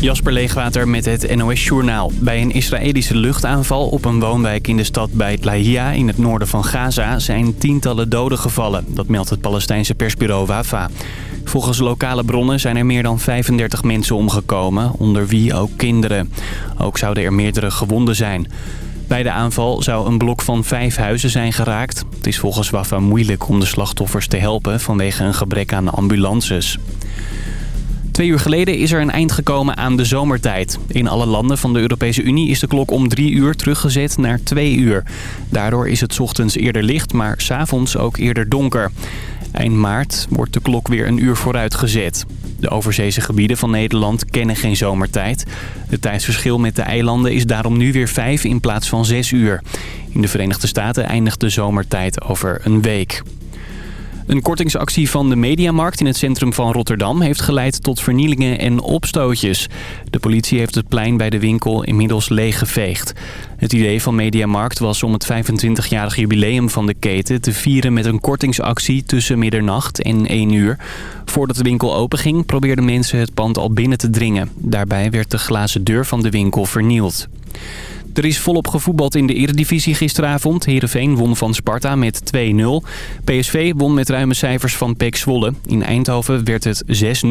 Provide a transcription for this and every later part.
Jasper Leegwater met het NOS-journaal. Bij een Israëlische luchtaanval op een woonwijk in de stad Beit Lahia in het noorden van Gaza zijn tientallen doden gevallen. Dat meldt het Palestijnse persbureau WAFA. Volgens lokale bronnen zijn er meer dan 35 mensen omgekomen, onder wie ook kinderen. Ook zouden er meerdere gewonden zijn. Bij de aanval zou een blok van vijf huizen zijn geraakt. Het is volgens WAFA moeilijk om de slachtoffers te helpen vanwege een gebrek aan ambulances. Twee uur geleden is er een eind gekomen aan de zomertijd. In alle landen van de Europese Unie is de klok om drie uur teruggezet naar twee uur. Daardoor is het ochtends eerder licht, maar s'avonds ook eerder donker. Eind maart wordt de klok weer een uur vooruit gezet. De overzeese gebieden van Nederland kennen geen zomertijd. Het tijdsverschil met de eilanden is daarom nu weer vijf in plaats van zes uur. In de Verenigde Staten eindigt de zomertijd over een week. Een kortingsactie van de Mediamarkt in het centrum van Rotterdam heeft geleid tot vernielingen en opstootjes. De politie heeft het plein bij de winkel inmiddels leeggeveegd. Het idee van Mediamarkt was om het 25-jarig jubileum van de keten te vieren met een kortingsactie tussen middernacht en 1 uur. Voordat de winkel openging probeerden mensen het pand al binnen te dringen. Daarbij werd de glazen deur van de winkel vernield. Er is volop gevoetbald in de eredivisie gisteravond. Heerenveen won van Sparta met 2-0. PSV won met ruime cijfers van PEC Zwolle. In Eindhoven werd het 6-0.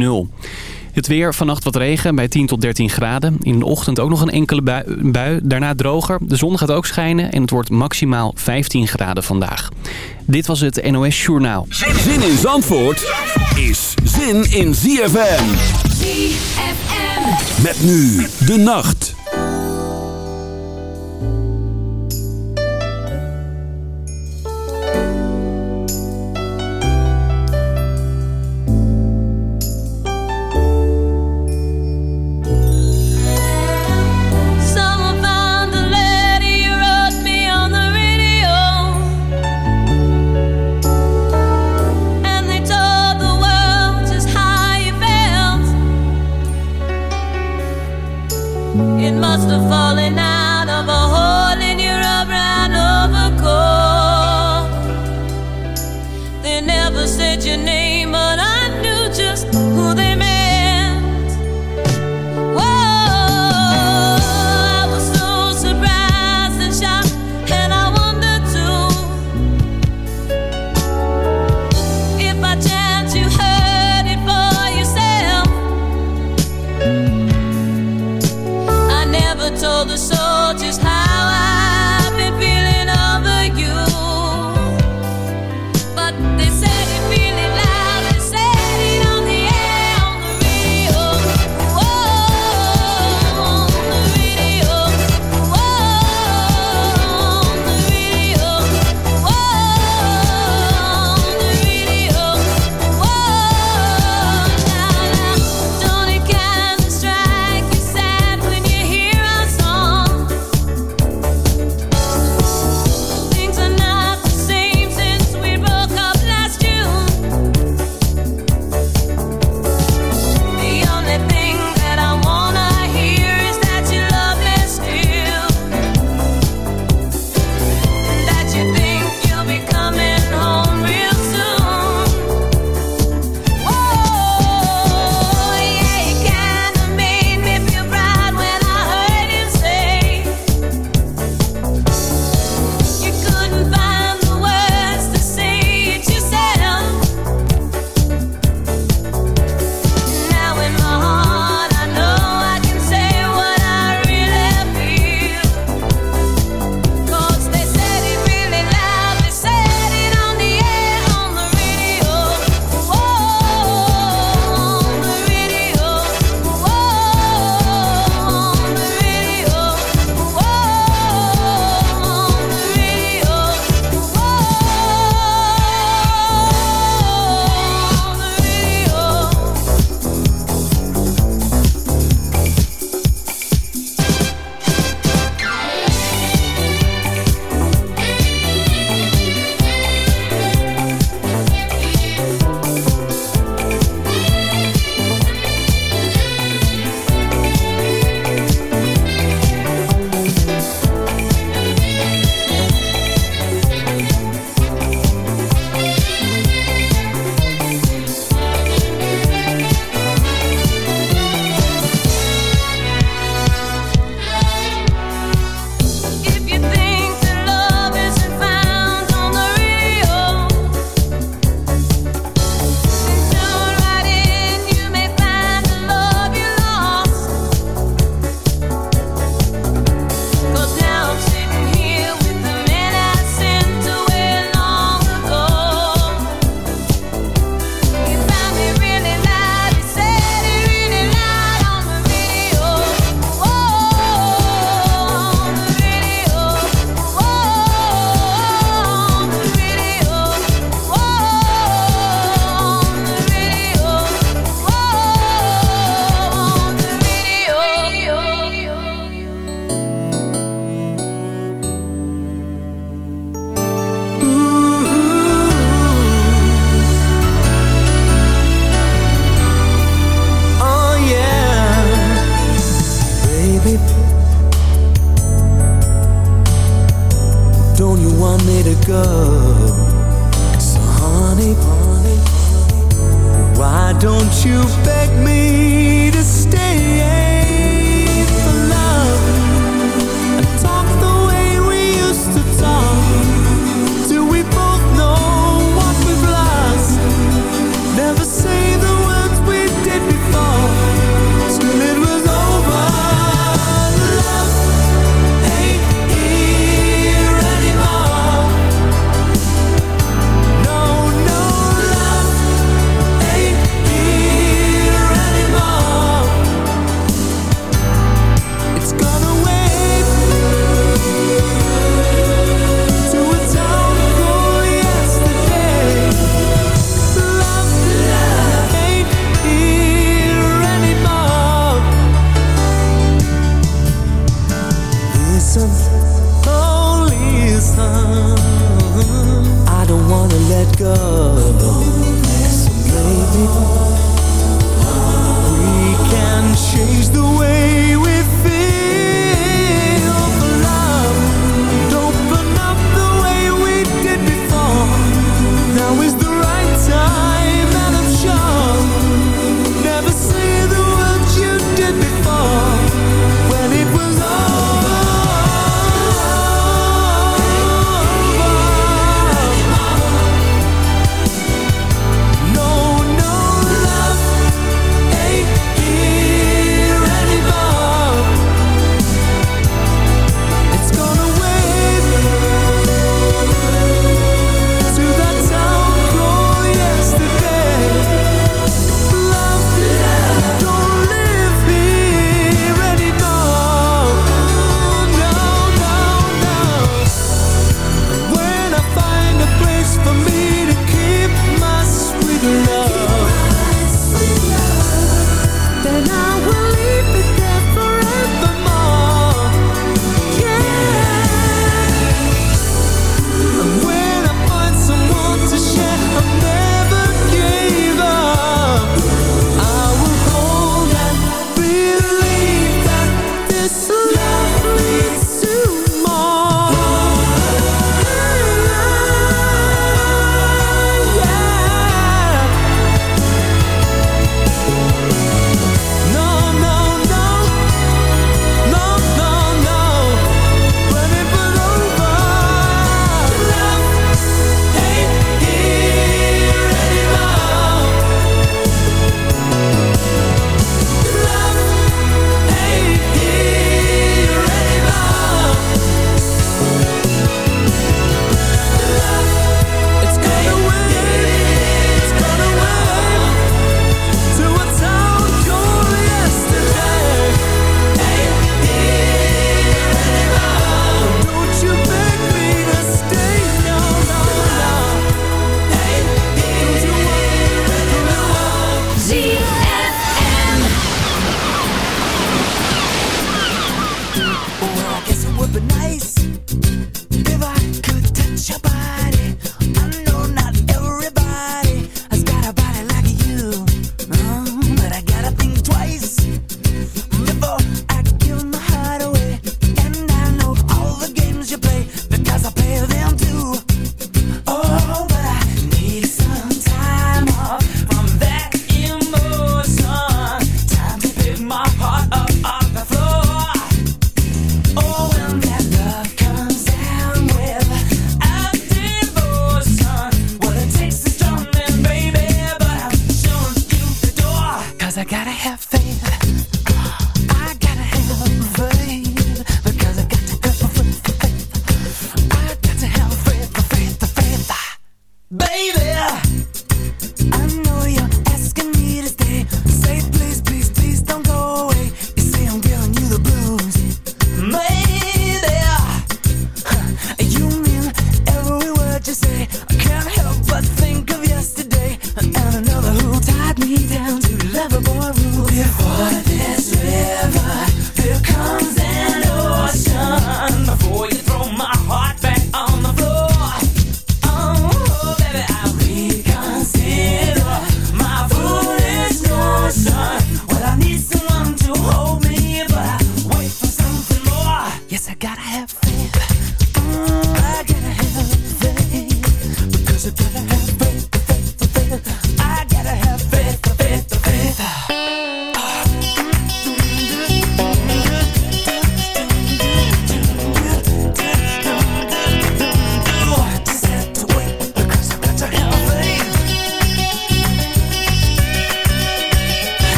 Het weer, vannacht wat regen bij 10 tot 13 graden. In de ochtend ook nog een enkele bui, bui, daarna droger. De zon gaat ook schijnen en het wordt maximaal 15 graden vandaag. Dit was het NOS Journaal. Zin in Zandvoort is zin in ZFM. ZFM. Met nu de nacht.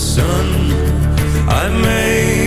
I'll do my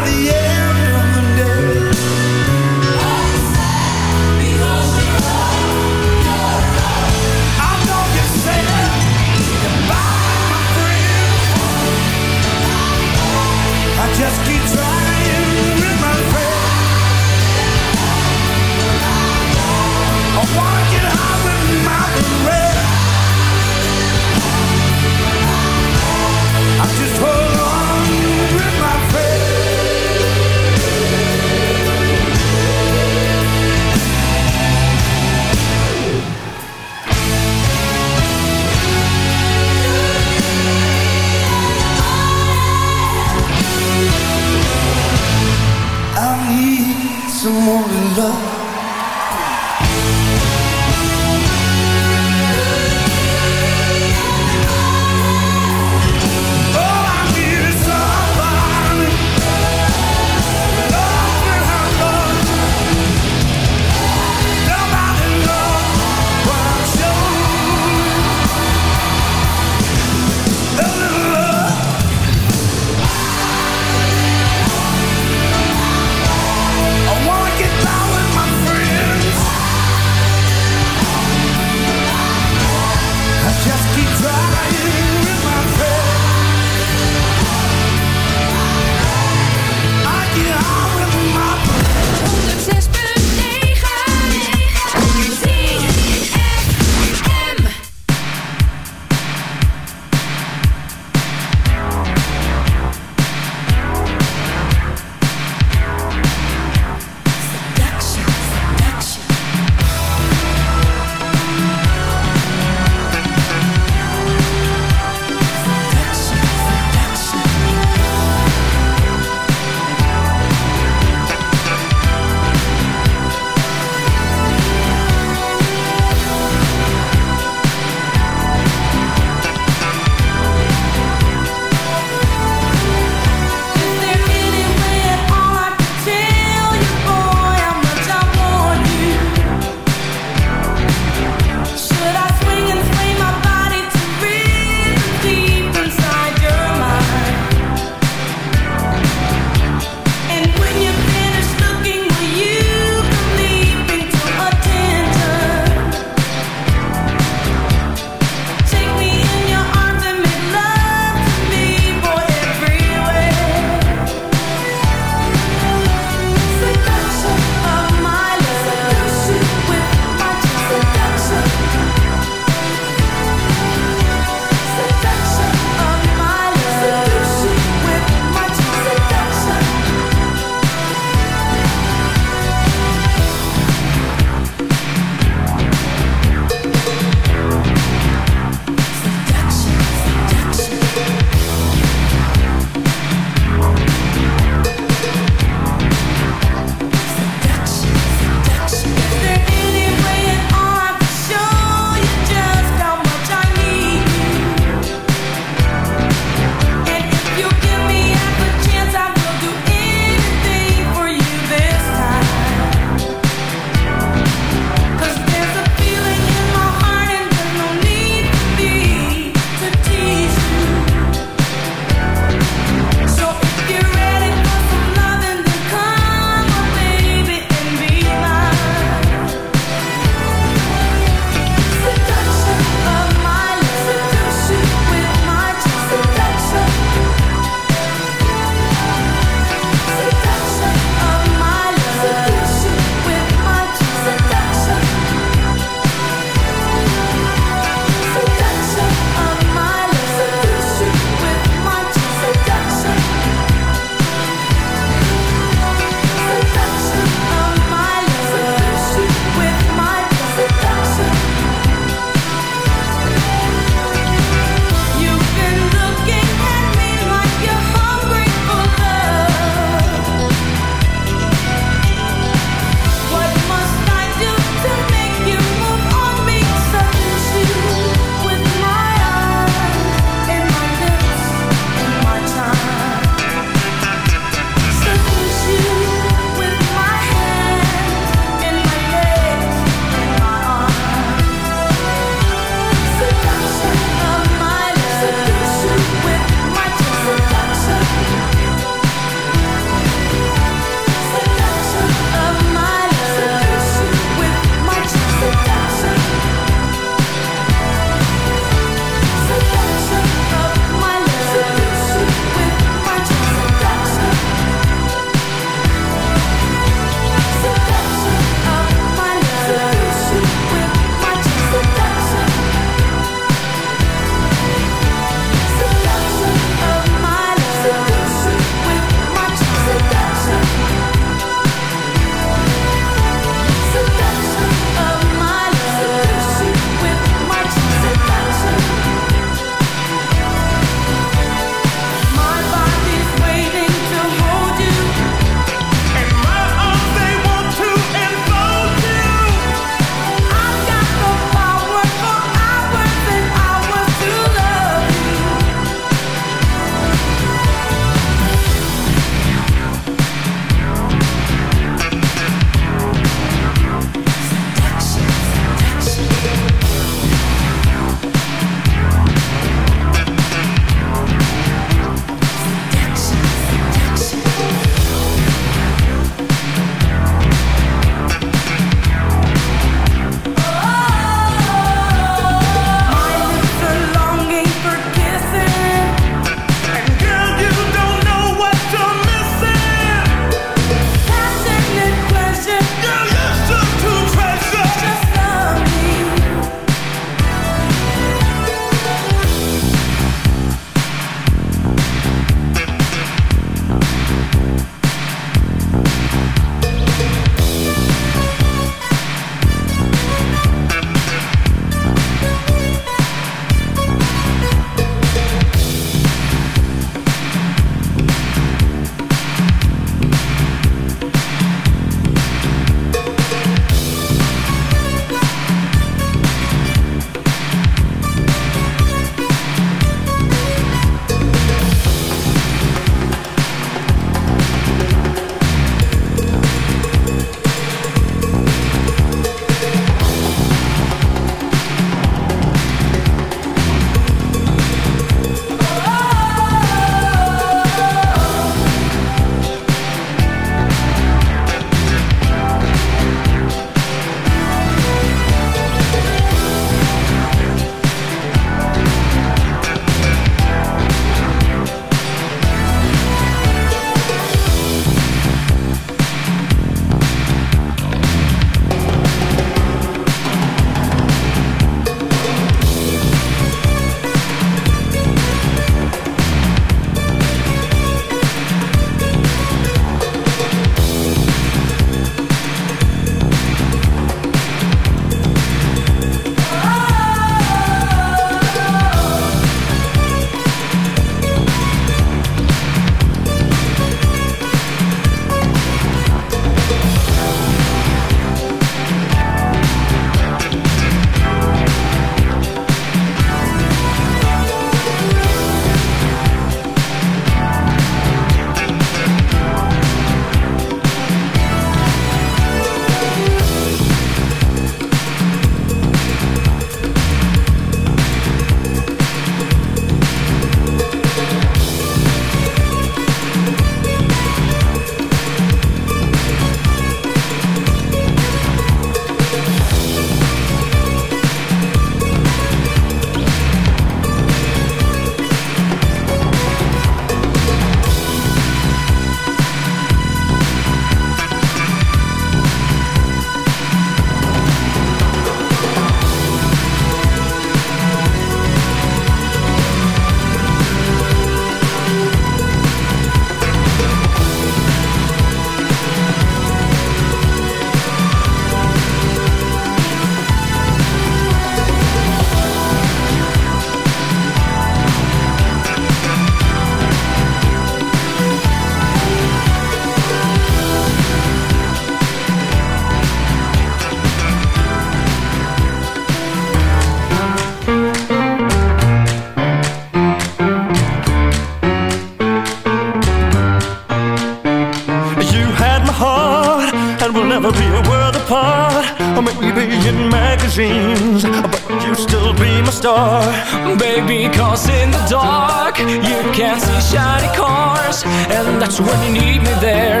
And that's when you need me there.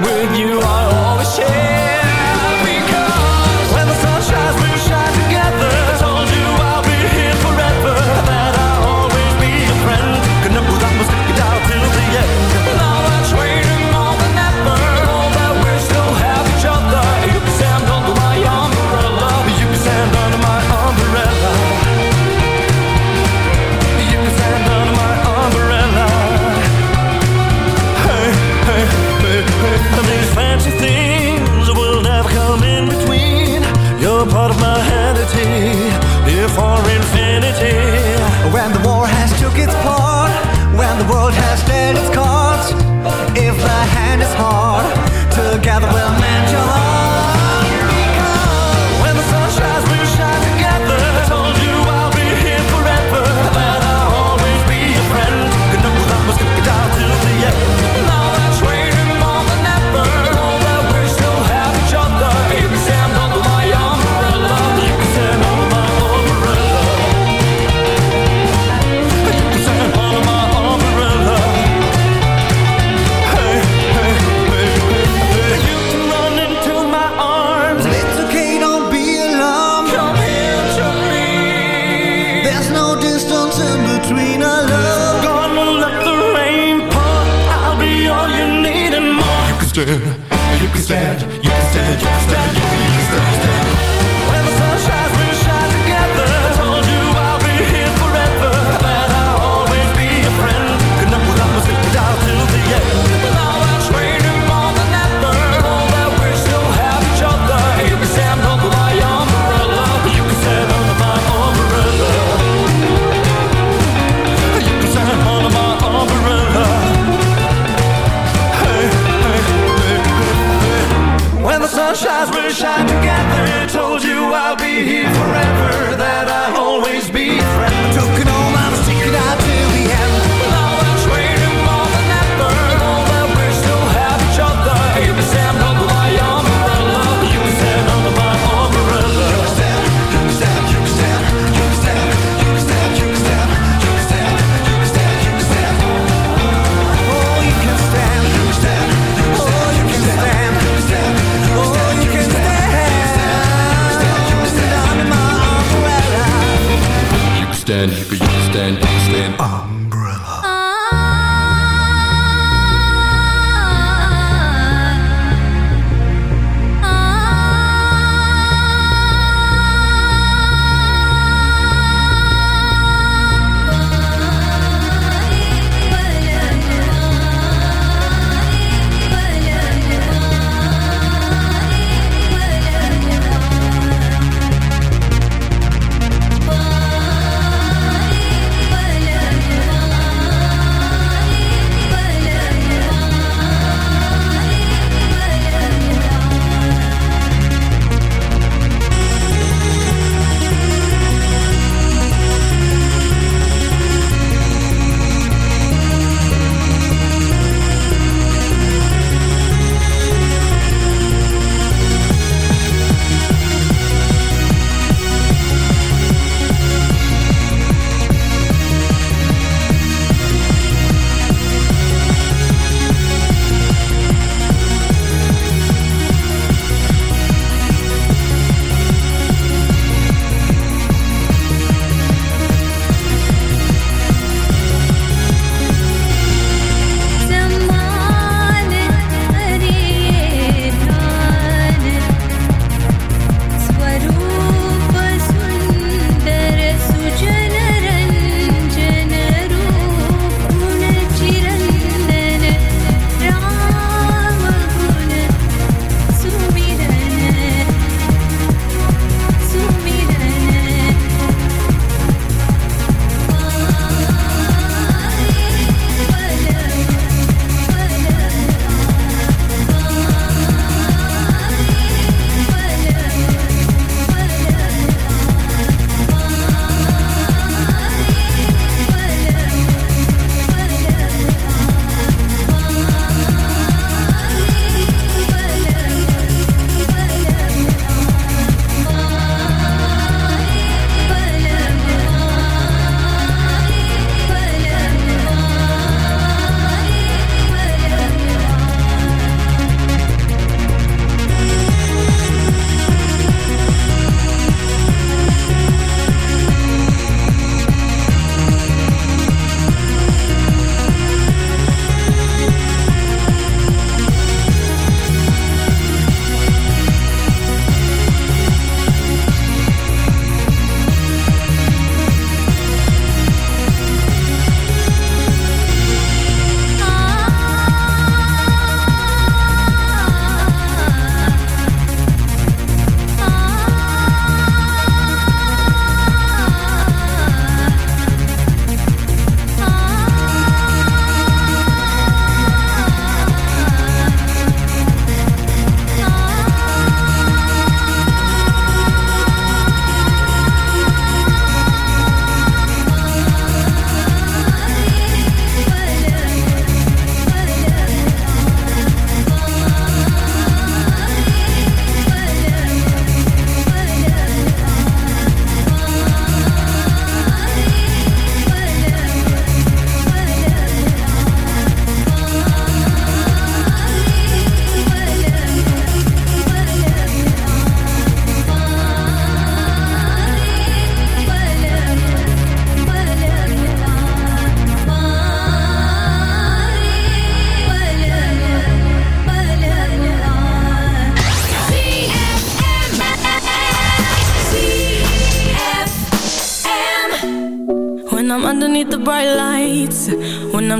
With you I'll always share.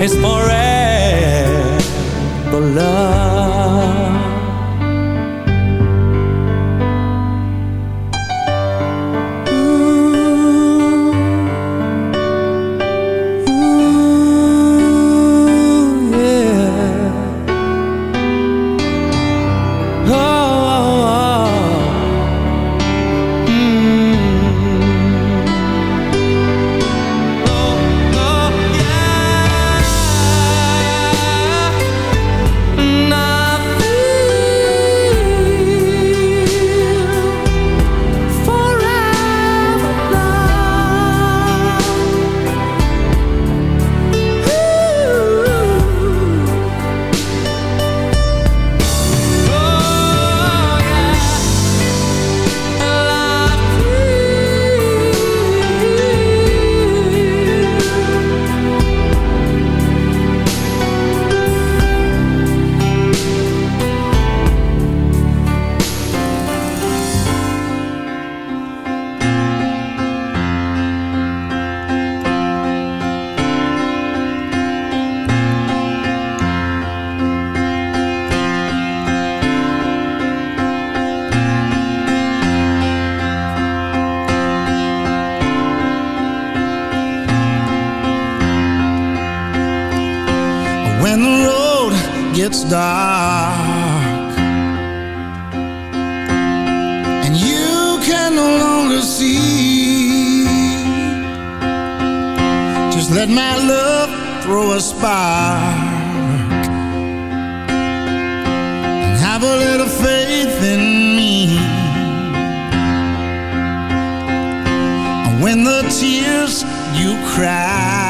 is forever. Love when the tears you cry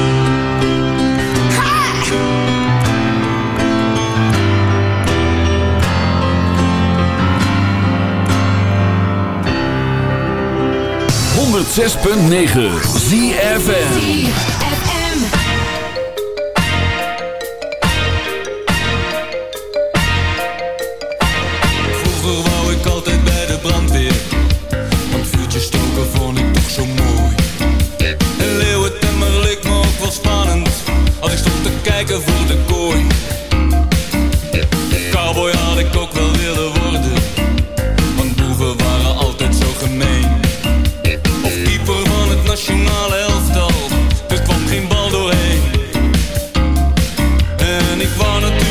106.9 ZFN ik wou natuurlijk